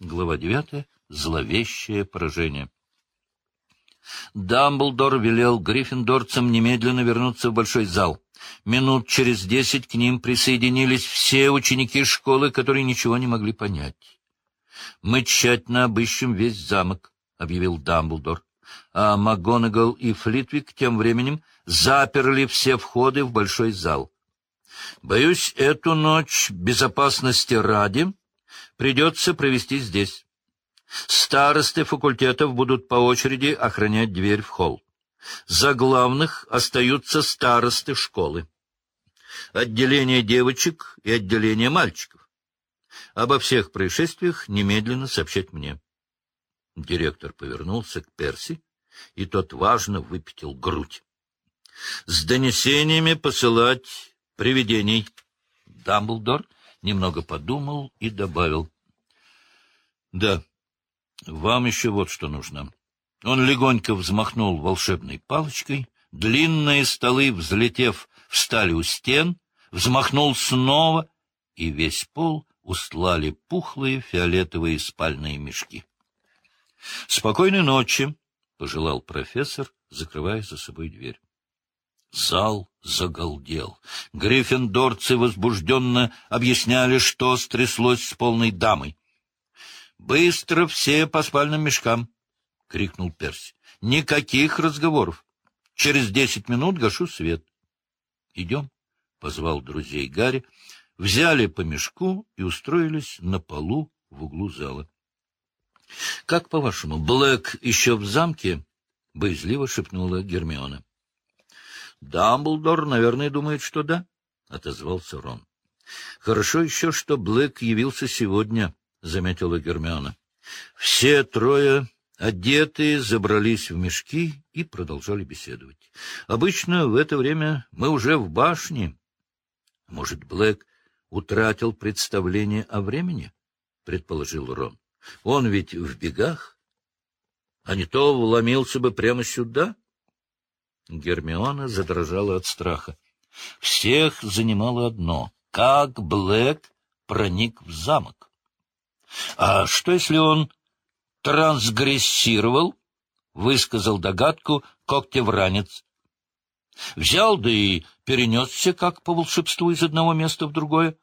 Глава девятая. Зловещее поражение. Дамблдор велел гриффиндорцам немедленно вернуться в большой зал. Минут через десять к ним присоединились все ученики школы, которые ничего не могли понять. «Мы тщательно обыщем весь замок», — объявил Дамблдор. А МакГонагал и Флитвик тем временем заперли все входы в большой зал. «Боюсь, эту ночь безопасности ради придется провести здесь. Старосты факультетов будут по очереди охранять дверь в холл. За главных остаются старосты школы. Отделение девочек и отделение мальчиков. Обо всех происшествиях немедленно сообщать мне. Директор повернулся к Перси, и тот важно выпятил грудь. С донесениями посылать привидений. Дамблдор немного подумал и добавил. — Да, вам еще вот что нужно. Он легонько взмахнул волшебной палочкой, длинные столы, взлетев, встали у стен, взмахнул снова, и весь пол устлали пухлые фиолетовые спальные мешки. — Спокойной ночи, — пожелал профессор, закрывая за собой дверь. Зал загалдел. Гриффиндорцы возбужденно объясняли, что стряслось с полной дамой. «Быстро все по спальным мешкам!» — крикнул Перси. «Никаких разговоров! Через десять минут гашу свет!» «Идем!» — позвал друзей Гарри. Взяли по мешку и устроились на полу в углу зала. — Как, по-вашему, Блэк еще в замке? — боязливо шепнула Гермиона. — Дамблдор, наверное, думает, что да, — отозвался Рон. — Хорошо еще, что Блэк явился сегодня, — заметила Гермиона. Все трое, одетые, забрались в мешки и продолжали беседовать. Обычно в это время мы уже в башне. Может, Блэк утратил представление о времени? — предположил Рон. — Он ведь в бегах. А не то вломился бы прямо сюда. Гермиона задрожала от страха. Всех занимало одно — как Блэк проник в замок. А что, если он трансгрессировал? — высказал догадку когтевранец. Взял, да и перенесся, как по волшебству, из одного места в другое.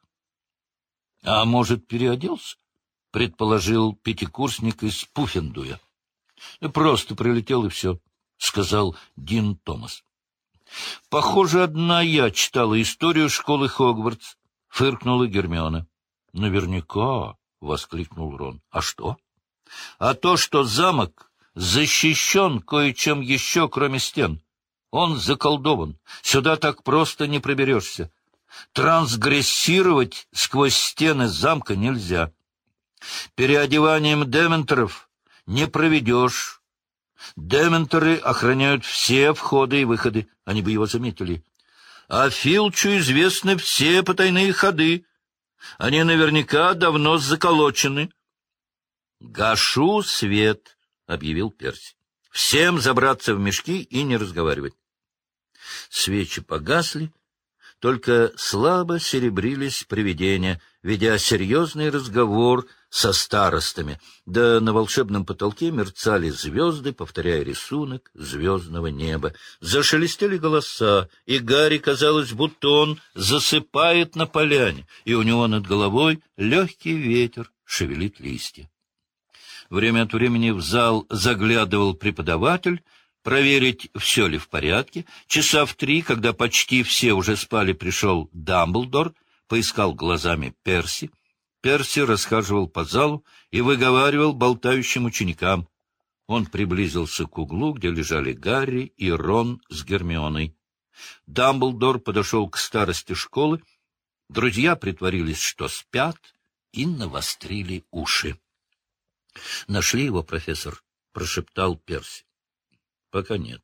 — А может, переоделся? — предположил пятикурсник из Пуффендуя. — Просто прилетел, и все, — сказал Дин Томас. — Похоже, одна я читала историю школы Хогвартс, — фыркнула Гермиона. — Наверняка, — воскликнул Рон. — А что? — А то, что замок защищен кое-чем еще, кроме стен. Он заколдован. Сюда так просто не проберешься. Трансгрессировать сквозь стены замка нельзя. Переодеванием дементоров не проведешь. Дементоры охраняют все входы и выходы. Они бы его заметили. А Филчу известны все потайные ходы. Они наверняка давно заколочены. — Гашу свет, — объявил Перси. — Всем забраться в мешки и не разговаривать. Свечи погасли, только слабо серебрились привидения, ведя серьезный разговор со старостами, да на волшебном потолке мерцали звезды, повторяя рисунок звездного неба. Зашелестели голоса, и Гарри казалось, будто он засыпает на поляне, и у него над головой легкий ветер шевелит листья. Время от времени в зал заглядывал преподаватель, проверить, все ли в порядке. Часа в три, когда почти все уже спали, пришел Дамблдор, поискал глазами Перси. Перси расхаживал по залу и выговаривал болтающим ученикам. Он приблизился к углу, где лежали Гарри и Рон с Гермионой. Дамблдор подошел к старости школы. Друзья притворились, что спят, и навострили уши. — Нашли его, профессор? — прошептал Перси. — Пока нет.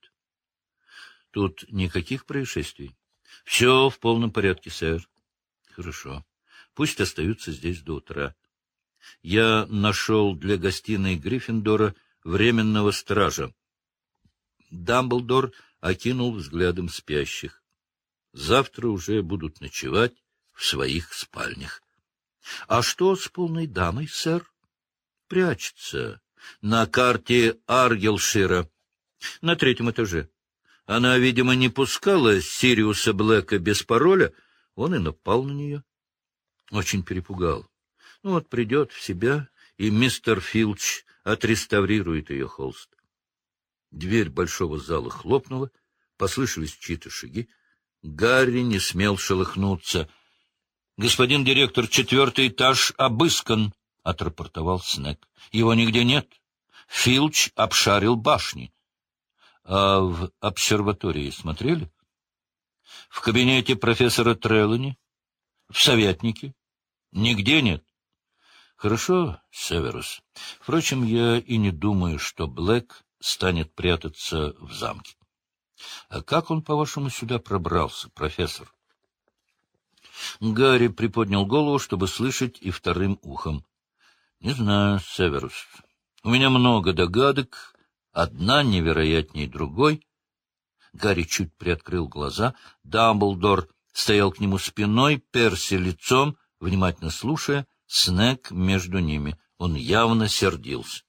— Тут никаких происшествий? — Все в полном порядке, сэр. — Хорошо. Пусть остаются здесь до утра. Я нашел для гостиной Гриффиндора временного стража. Дамблдор окинул взглядом спящих. Завтра уже будут ночевать в своих спальнях. — А что с полной дамой, сэр? Прячется на карте Аргелшира на третьем этаже. Она, видимо, не пускала Сириуса Блэка без пароля, он и напал на нее. Очень перепугал. Ну вот придет в себя, и мистер Филч отреставрирует ее холст. Дверь большого зала хлопнула, послышались чьи-то шаги. Гарри не смел шелохнуться. — Господин директор, четвертый этаж обыскан, — отрапортовал Снег. — Его нигде нет. Филч обшарил башни. — А в обсерватории смотрели? — В кабинете профессора Треллани? В советнике? — Нигде нет. — Хорошо, Северус. Впрочем, я и не думаю, что Блэк станет прятаться в замке. А как он, по-вашему, сюда пробрался, профессор? Гарри приподнял голову, чтобы слышать и вторым ухом. — Не знаю, Северус. У меня много догадок, одна невероятней другой. Гарри чуть приоткрыл глаза. Дамблдор стоял к нему спиной, Перси лицом, внимательно слушая, Снег между ними. Он явно сердился.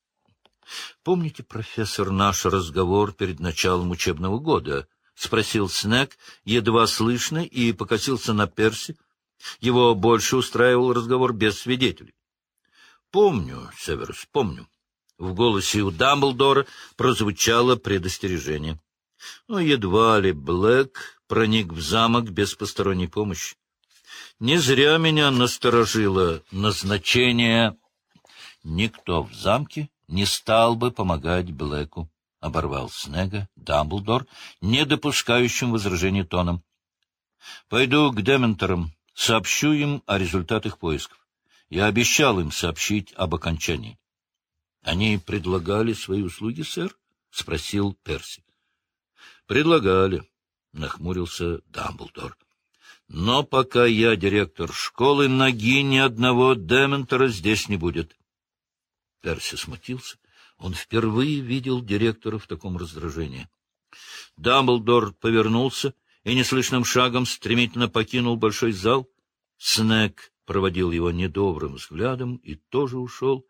— Помните, профессор, наш разговор перед началом учебного года? — спросил Снег, едва слышно, и покосился на Перси. Его больше устраивал разговор без свидетелей. — Помню, Северус, помню. В голосе у Дамблдора прозвучало предостережение. Но едва ли Блэк проник в замок без посторонней помощи. Не зря меня насторожило назначение. Никто в замке не стал бы помогать Блэку, — оборвал Снега Дамблдор, не допускающим возражений тоном. — Пойду к Дементорам, сообщу им о результатах поисков. Я обещал им сообщить об окончании. — Они предлагали свои услуги, сэр? — спросил Перси. — Предлагали, — нахмурился Дамблдор. — Но пока я директор школы, ноги ни одного Дементора здесь не будет. — Перси смутился. Он впервые видел директора в таком раздражении. Дамблдор повернулся и неслышным шагом стремительно покинул большой зал. Снег проводил его недобрым взглядом и тоже ушел.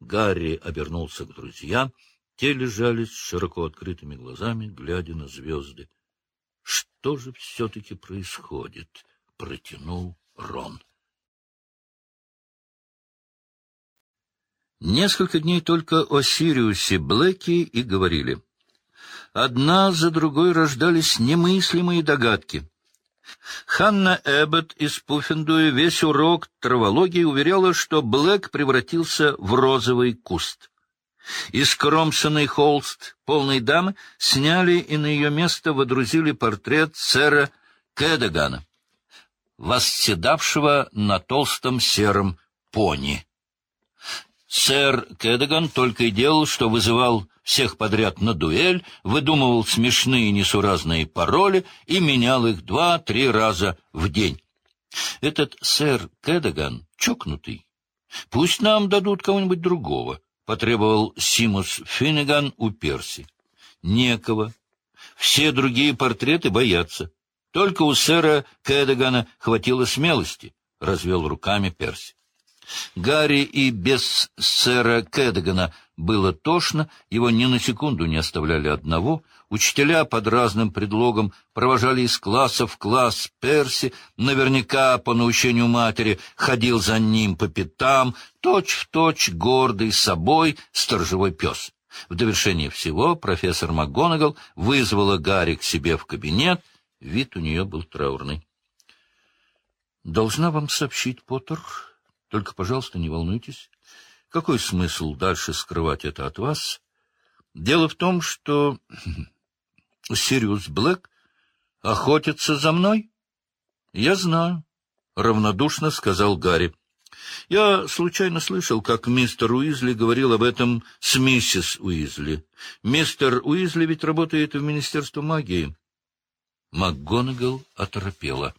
Гарри обернулся к друзьям. Те лежали с широко открытыми глазами, глядя на звезды. — Что же все-таки происходит? — протянул Рон. Несколько дней только о Сириусе Блэке и говорили. Одна за другой рождались немыслимые догадки. Ханна Эббот из Пуффендуя весь урок травологии уверяла, что Блэк превратился в розовый куст. Искромсанный холст полной дамы сняли и на ее место водрузили портрет сэра Кэдагана, восседавшего на толстом сером пони. Сэр Кэдаган только и делал, что вызывал всех подряд на дуэль, выдумывал смешные несуразные пароли и менял их два-три раза в день. Этот сэр Кэдаган чокнутый. Пусть нам дадут кого-нибудь другого, — потребовал Симус Финнеган у Перси. Некого. Все другие портреты боятся. Только у сэра Кэдагана хватило смелости, — развел руками Перси. Гарри и без сэра Кэддагана было тошно, его ни на секунду не оставляли одного. Учителя под разным предлогом провожали из класса в класс Перси, наверняка по наущению матери ходил за ним по пятам, точь-в-точь гордый собой сторожевой пес. В довершение всего профессор МакГонагал вызвала Гарри к себе в кабинет, вид у нее был траурный. — Должна вам сообщить, Поттер, только, пожалуйста, не волнуйтесь. Какой смысл дальше скрывать это от вас? Дело в том, что Сириус Блэк охотится за мной. Я знаю, — равнодушно сказал Гарри. Я случайно слышал, как мистер Уизли говорил об этом с миссис Уизли. Мистер Уизли ведь работает в Министерстве магии. МакГонагал оторопела.